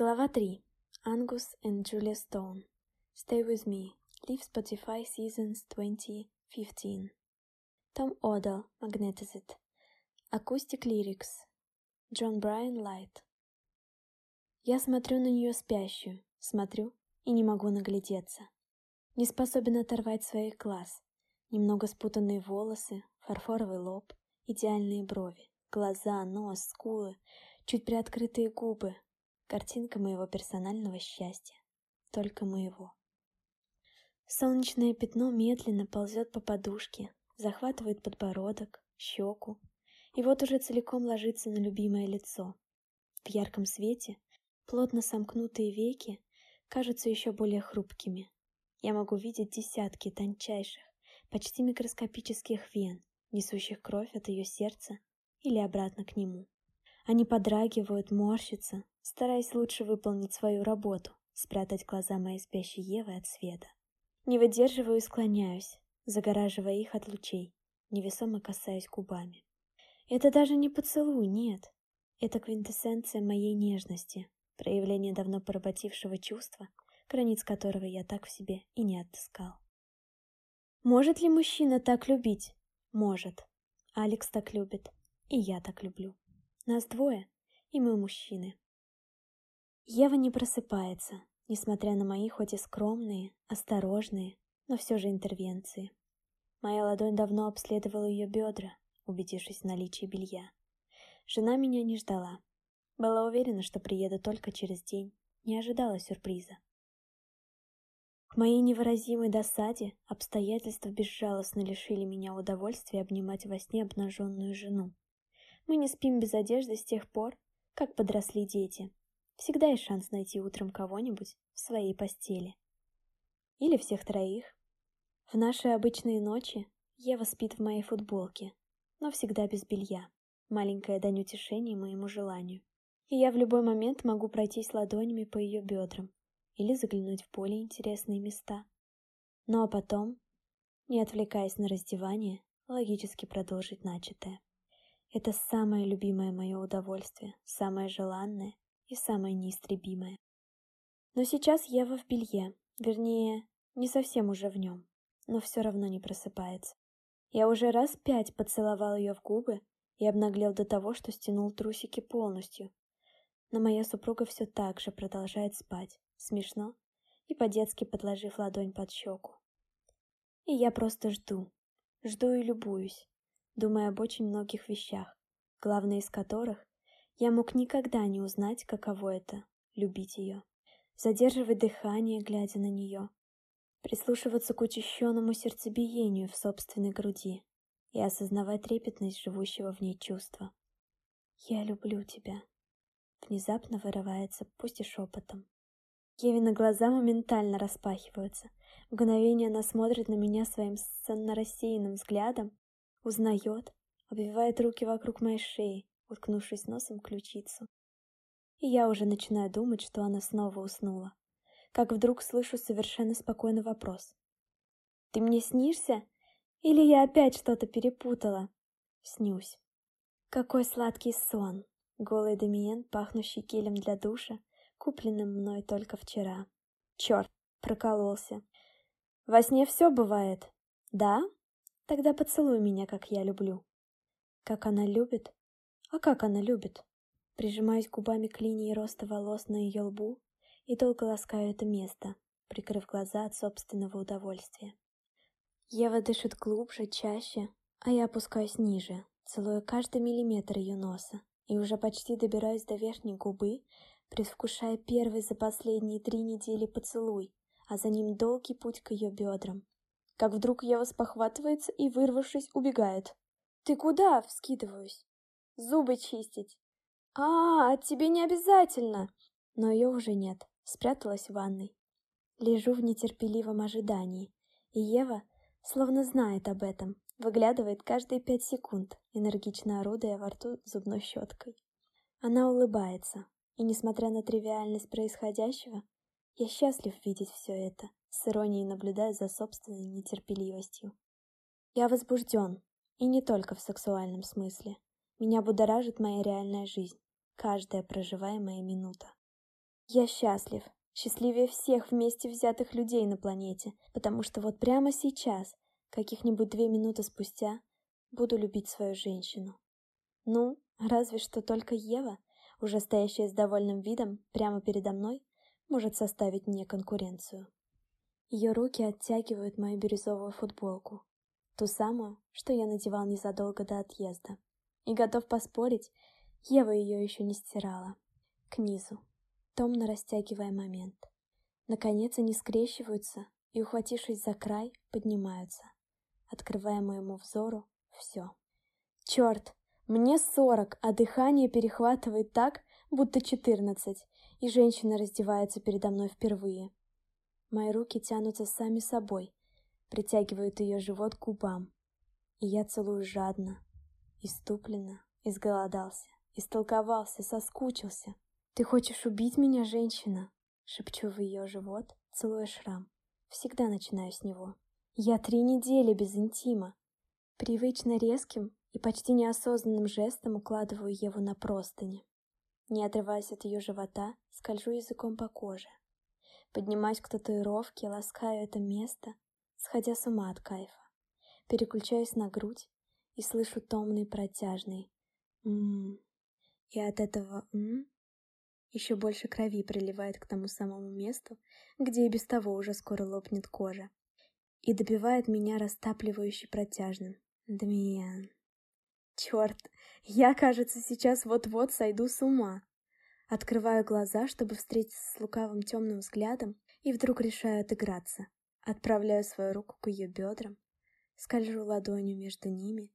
Глава 3. Angus and Julia Stone. Stay with me. Live Spotify Seasons 2015. Tom Odell, Magnetized. Acoustic Lyrics. Джон Брайан Лайт. Я смотрю на нее спящую, смотрю и не могу наглядеться. Не способен оторвать своих глаз. Немного спутанные волосы, фарфоровый лоб, идеальные брови, глаза, нос, скулы, чуть приоткрытые губы, Картинка моего персонального счастья. Только моего. Солнечное пятно медленно ползет по подушке, захватывает подбородок, щеку, и вот уже целиком ложится на любимое лицо. В ярком свете плотно сомкнутые веки кажутся еще более хрупкими. Я могу видеть десятки тончайших, почти микроскопических вен, несущих кровь от ее сердца или обратно к нему. Они подрагивают, морщатся, стараясь лучше выполнить свою работу, спрятать глаза моей спящей Евы от света. Не выдерживаю и склоняюсь, загораживая их от лучей, невесомо касаясь губами. Это даже не поцелуй, нет. Это квинтэссенция моей нежности, проявление давно поработившего чувства, границ которого я так в себе и не отыскал. Может ли мужчина так любить? Может. Алекс так любит, и я так люблю. Нас двое, и мы мужчины. Ева не просыпается, несмотря на мои хоть и скромные, осторожные, но все же интервенции. Моя ладонь давно обследовала ее бедра, убедившись в наличии белья. Жена меня не ждала. Была уверена, что приеду только через день, не ожидала сюрприза. К моей невыразимой досаде обстоятельства безжалостно лишили меня удовольствия обнимать во сне обнаженную жену. Мы не спим без одежды с тех пор, как подросли дети, Всегда есть шанс найти утром кого-нибудь в своей постели. Или всех троих. В наши обычные ночи Ева спит в моей футболке, но всегда без белья. Маленькая дань утешения моему желанию. И я в любой момент могу пройтись ладонями по ее бедрам или заглянуть в более интересные места. Ну а потом, не отвлекаясь на раздевание, логически продолжить начатое. Это самое любимое мое удовольствие, самое желанное и самое неистребимое. Но сейчас Ева в белье, вернее, не совсем уже в нем, но все равно не просыпается. Я уже раз пять поцеловал ее в губы и обнаглел до того, что стянул трусики полностью. Но моя супруга все так же продолжает спать, смешно, и по-детски подложив ладонь под щеку. И я просто жду, жду и любуюсь, думая об очень многих вещах, главное из которых я мог никогда не узнать, каково это — любить ее, задерживать дыхание, глядя на нее, прислушиваться к учащенному сердцебиению в собственной груди и осознавать трепетность живущего в ней чувства. «Я люблю тебя», — внезапно вырывается, пусть и шепотом. Кевина глаза моментально распахиваются. В мгновение она смотрит на меня своим сонно-рассеянным взглядом, узнает, обвивает руки вокруг моей шеи, уткнувшись носом в ключицу. И я уже начинаю думать, что она снова уснула. Как вдруг слышу совершенно спокойный вопрос. «Ты мне снишься? Или я опять что-то перепутала?» Снюсь. Какой сладкий сон! Голый Дамиен, пахнущий гелем для душа, купленным мной только вчера. Черт, прокололся. Во сне все бывает. Да? Тогда поцелуй меня, как я люблю. Как она любит, а как она любит? Прижимаюсь губами к линии роста волос на ее лбу и долго ласкаю это место, прикрыв глаза от собственного удовольствия. Ева дышит глубже, чаще, а я опускаюсь ниже, целуя каждый миллиметр ее носа, и уже почти добираюсь до верхней губы, предвкушая первый за последние три недели поцелуй, а за ним долгий путь к ее бедрам. Как вдруг Ева спохватывается и, вырвавшись, убегает. «Ты куда?» — вскидываюсь зубы чистить. А, тебе не обязательно. Но ее уже нет, спряталась в ванной. Лежу в нетерпеливом ожидании, и Ева, словно знает об этом, выглядывает каждые пять секунд, энергично орудуя во рту зубной щеткой. Она улыбается, и, несмотря на тривиальность происходящего, я счастлив видеть все это, с иронией наблюдая за собственной нетерпеливостью. Я возбужден, и не только в сексуальном смысле. Меня будоражит моя реальная жизнь, каждая проживаемая минута. Я счастлив, счастливее всех вместе взятых людей на планете, потому что вот прямо сейчас, каких-нибудь две минуты спустя, буду любить свою женщину. Ну, разве что только Ева, уже стоящая с довольным видом прямо передо мной, может составить мне конкуренцию. Ее руки оттягивают мою бирюзовую футболку, ту самую, что я надевал незадолго до отъезда. И готов поспорить, Ева ее еще не стирала. К низу, томно растягивая момент. Наконец они скрещиваются и, ухватившись за край, поднимаются, открывая моему взору все. Черт, мне сорок, а дыхание перехватывает так, будто четырнадцать, и женщина раздевается передо мной впервые. Мои руки тянутся сами собой, притягивают ее живот к губам, и я целую жадно, иступленно, изголодался, истолковался, соскучился. «Ты хочешь убить меня, женщина?» Шепчу в ее живот, целуя шрам. Всегда начинаю с него. Я три недели без интима. Привычно резким и почти неосознанным жестом укладываю его на простыни. Не отрываясь от ее живота, скольжу языком по коже. Поднимаюсь к татуировке, ласкаю это место, сходя с ума от кайфа. Переключаюсь на грудь и слышу томный протяжный «ммм». И от этого «ммм» еще больше крови приливает к тому самому месту, где и без того уже скоро лопнет кожа. И добивает меня растапливающий протяжным «Дмиян». Черт, я, кажется, сейчас вот-вот сойду с ума. Открываю глаза, чтобы встретиться с лукавым темным взглядом, и вдруг решаю отыграться. Отправляю свою руку к ее бедрам, скольжу ладонью между ними,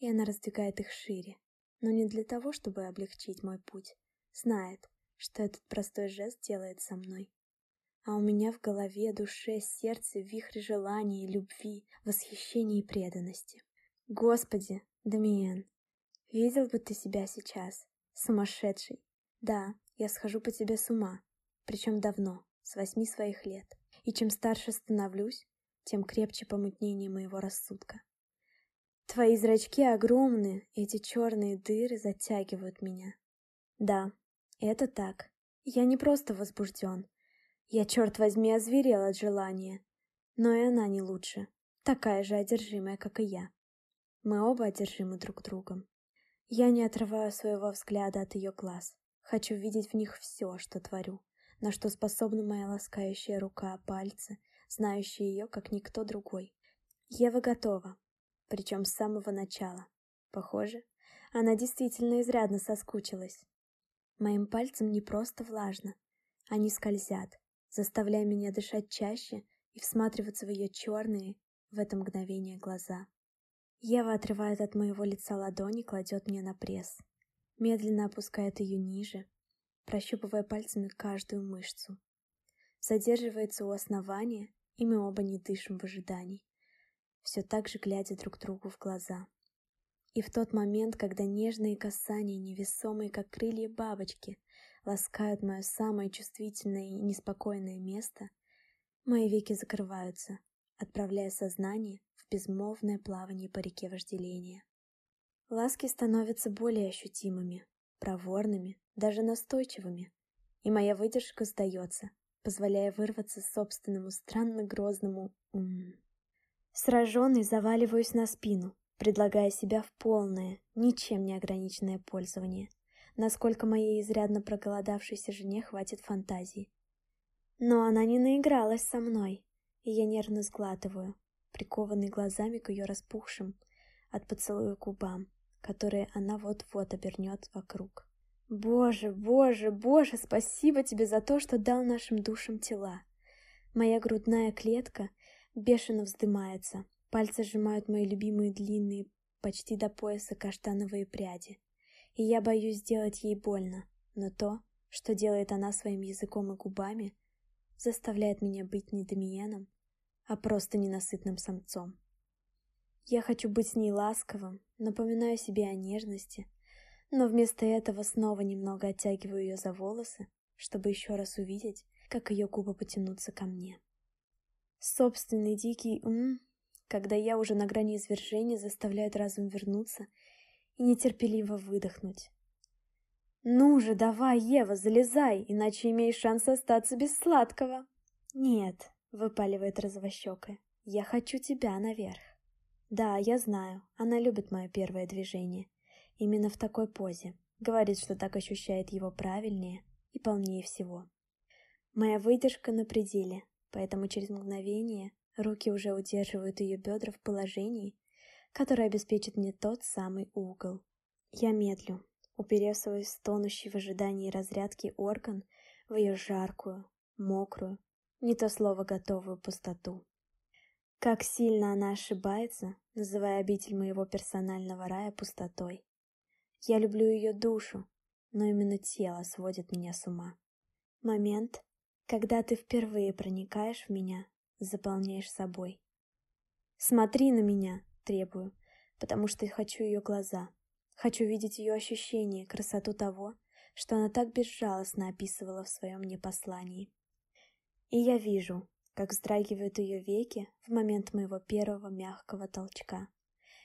и она раздвигает их шире, но не для того, чтобы облегчить мой путь. Знает, что этот простой жест делает со мной. А у меня в голове, душе, сердце вихрь желаний, любви, восхищения и преданности. Господи, Дамиен, видел бы ты себя сейчас, сумасшедший. Да, я схожу по тебе с ума, причем давно, с восьми своих лет. И чем старше становлюсь, тем крепче помутнение моего рассудка. Твои зрачки огромные, эти черные дыры затягивают меня. Да, это так. Я не просто возбужден. Я, черт возьми, озверел от желания. Но и она не лучше. Такая же одержимая, как и я. Мы оба одержимы друг другом. Я не отрываю своего взгляда от ее глаз. Хочу видеть в них все, что творю, на что способна моя ласкающая рука, пальцы, знающие ее, как никто другой. Ева готова, причем с самого начала. Похоже, она действительно изрядно соскучилась. Моим пальцем не просто влажно, они скользят, заставляя меня дышать чаще и всматриваться в ее черные в это мгновение глаза. Ева отрывает от моего лица ладони, кладет мне на пресс. Медленно опускает ее ниже, прощупывая пальцами каждую мышцу. Задерживается у основания, и мы оба не дышим в ожидании, все так же глядя друг другу в глаза. И в тот момент, когда нежные касания, невесомые, как крылья бабочки, ласкают мое самое чувствительное и неспокойное место, мои веки закрываются, отправляя сознание безмолвное плавание по реке вожделения. Ласки становятся более ощутимыми, проворными, даже настойчивыми, и моя выдержка сдается, позволяя вырваться собственному странно грозному «ум». Сраженный заваливаюсь на спину, предлагая себя в полное, ничем не ограниченное пользование, насколько моей изрядно проголодавшейся жене хватит фантазии. Но она не наигралась со мной, и я нервно сглатываю, прикованный глазами к ее распухшим от поцелуя губам, которые она вот-вот обернет вокруг. Боже, боже, боже, спасибо тебе за то, что дал нашим душам тела. Моя грудная клетка бешено вздымается, пальцы сжимают мои любимые длинные, почти до пояса каштановые пряди. И я боюсь сделать ей больно, но то, что делает она своим языком и губами, заставляет меня быть не Дамиеном, а просто ненасытным самцом. Я хочу быть с ней ласковым, напоминаю себе о нежности, но вместо этого снова немного оттягиваю ее за волосы, чтобы еще раз увидеть, как ее губы потянутся ко мне. Собственный дикий ум, когда я уже на грани извержения, заставляет разум вернуться и нетерпеливо выдохнуть. Ну же, давай, Ева, залезай, иначе имеешь шанс остаться без сладкого. Нет, выпаливает развощекая, я хочу тебя наверх. Да, я знаю, она любит мое первое движение. Именно в такой позе. Говорит, что так ощущает его правильнее и полнее всего. Моя выдержка на пределе, поэтому через мгновение руки уже удерживают ее бедра в положении, которое обеспечит мне тот самый угол. Я медлю, уперев свой стонущий в ожидании разрядки орган в ее жаркую, мокрую, не то слово готовую пустоту. Как сильно она ошибается, называя обитель моего персонального рая пустотой. Я люблю ее душу, но именно тело сводит меня с ума. Момент, когда ты впервые проникаешь в меня, заполняешь собой. «Смотри на меня!» — требую, потому что хочу ее глаза. Хочу видеть ее ощущения, красоту того, что она так безжалостно описывала в своем мне послании. И я вижу, как вздрагивают ее веки в момент моего первого мягкого толчка,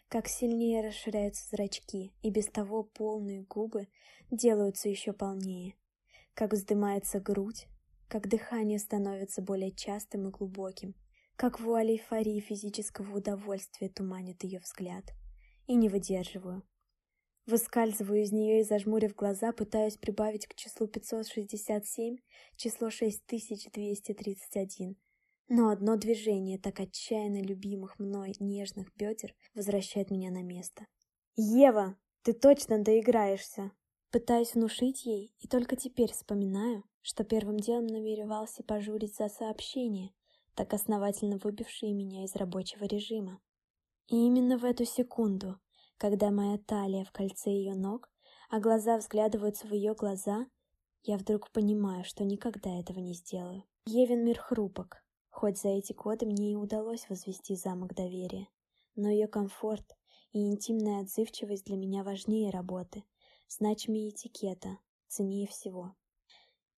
как сильнее расширяются зрачки, и без того полные губы делаются еще полнее, как вздымается грудь, как дыхание становится более частым и глубоким, как вуаль эйфории физического удовольствия туманит ее взгляд. И не выдерживаю. Выскальзываю из нее и, зажмурив глаза, пытаюсь прибавить к числу 567 число 6231. Но одно движение так отчаянно любимых мной нежных бедер возвращает меня на место. «Ева, ты точно доиграешься!» Пытаюсь внушить ей, и только теперь вспоминаю, что первым делом намеревался пожурить за сообщение, так основательно выбившие меня из рабочего режима. И именно в эту секунду, когда моя талия в кольце ее ног, а глаза взглядываются в ее глаза, я вдруг понимаю, что никогда этого не сделаю. Евин мир хрупок, хоть за эти годы мне и удалось возвести замок доверия, но ее комфорт и интимная отзывчивость для меня важнее работы, значимее этикета, ценнее всего.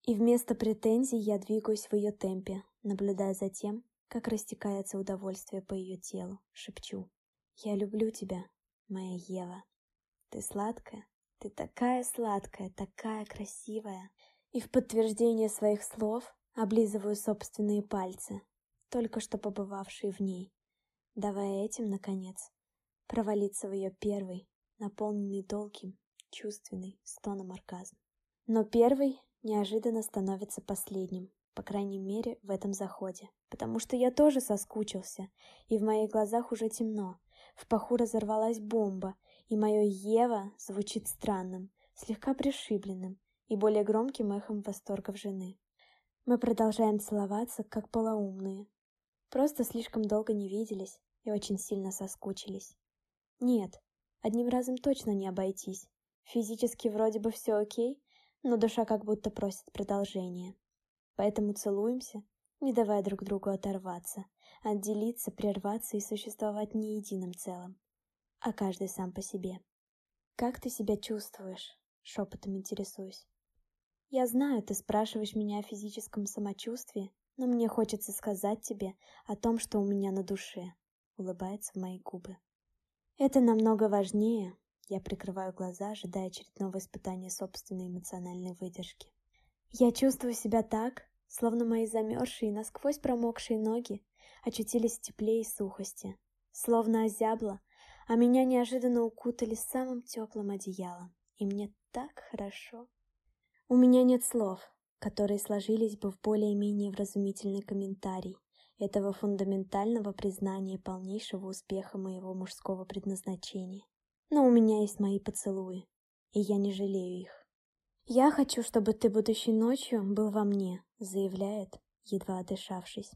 И вместо претензий я двигаюсь в ее темпе, наблюдая за тем, как растекается удовольствие по ее телу, шепчу. «Я люблю тебя, моя Ева. Ты сладкая, ты такая сладкая, такая красивая». И в подтверждение своих слов облизываю собственные пальцы, только что побывавшие в ней, давая этим, наконец, провалиться в ее первый, наполненный долгим, чувственный стоном оргазм. Но первый неожиданно становится последним, по крайней мере, в этом заходе. Потому что я тоже соскучился, и в моих глазах уже темно. В паху разорвалась бомба, и мое «Ева» звучит странным, слегка пришибленным и более громким эхом восторгов жены. Мы продолжаем целоваться, как полоумные. Просто слишком долго не виделись и очень сильно соскучились. Нет, одним разом точно не обойтись. Физически вроде бы все окей, но душа как будто просит продолжения. Поэтому целуемся, не давая друг другу оторваться, отделиться, прерваться и существовать не единым целым, а каждый сам по себе. «Как ты себя чувствуешь?» — шепотом интересуюсь. «Я знаю, ты спрашиваешь меня о физическом самочувствии, но мне хочется сказать тебе о том, что у меня на душе», — улыбается в мои губы. «Это намного важнее, я прикрываю глаза, ожидая очередного испытания собственной эмоциональной выдержки. Я чувствую себя так, словно мои замерзшие, насквозь промокшие ноги очутились в тепле и сухости, словно озябло, а меня неожиданно укутали самым теплым одеялом, и мне так хорошо. У меня нет слов, которые сложились бы в более-менее вразумительный комментарий этого фундаментального признания полнейшего успеха моего мужского предназначения. Но у меня есть мои поцелуи, и я не жалею их. «Я хочу, чтобы ты будущей ночью был во мне», — заявляет, едва отдышавшись.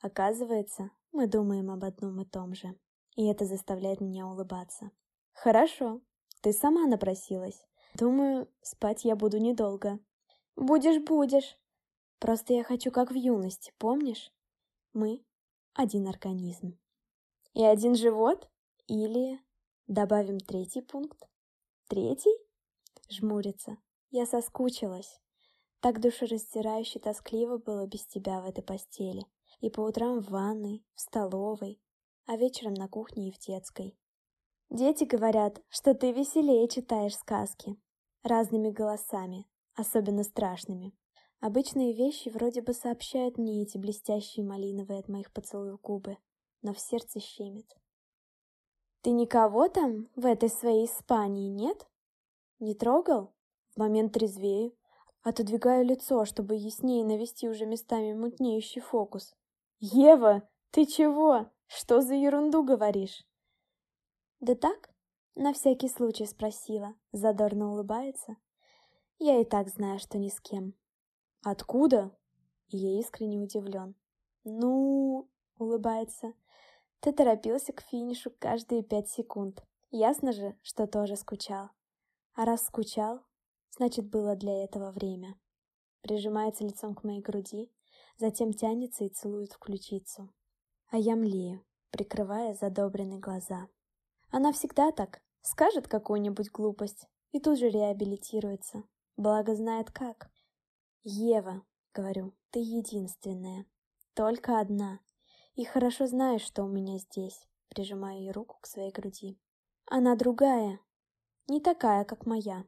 Оказывается, мы думаем об одном и том же, и это заставляет меня улыбаться. «Хорошо, ты сама напросилась. Думаю, спать я буду недолго». «Будешь, будешь. Просто я хочу как в юности, помнишь? Мы — один организм. И один живот? Или Добавим третий пункт. Третий? Жмурится. Я соскучилась. Так душераздирающе тоскливо было без тебя в этой постели. И по утрам в ванной, в столовой, а вечером на кухне и в детской. Дети говорят, что ты веселее читаешь сказки. разными голосами, особенно страшными. Обычные вещи вроде бы сообщают мне эти блестящие малиновые от моих поцелуев губы, но в сердце щемит. «Ты никого там в этой своей Испании, нет? Не трогал?» В момент трезвею, отодвигаю лицо, чтобы яснее навести уже местами мутнеющий фокус. «Ева, ты чего? Что за ерунду говоришь?» «Да так, на всякий случай спросила», — задорно улыбается. «Я и так знаю, что ни с кем». «Откуда?» Я искренне удивлен. «Ну...» — улыбается. «Ты торопился к финишу каждые пять секунд. Ясно же, что тоже скучал. А раз скучал, значит, было для этого время». Прижимается лицом к моей груди, затем тянется и целует в ключицу. А я млею, прикрывая задобренные глаза. Она всегда так, скажет какую-нибудь глупость и тут же реабилитируется, благо знает как. «Ева», — говорю, — «ты единственная, только одна, и хорошо знаешь, что у меня здесь», — прижимаю ее руку к своей груди. «Она другая, не такая, как моя,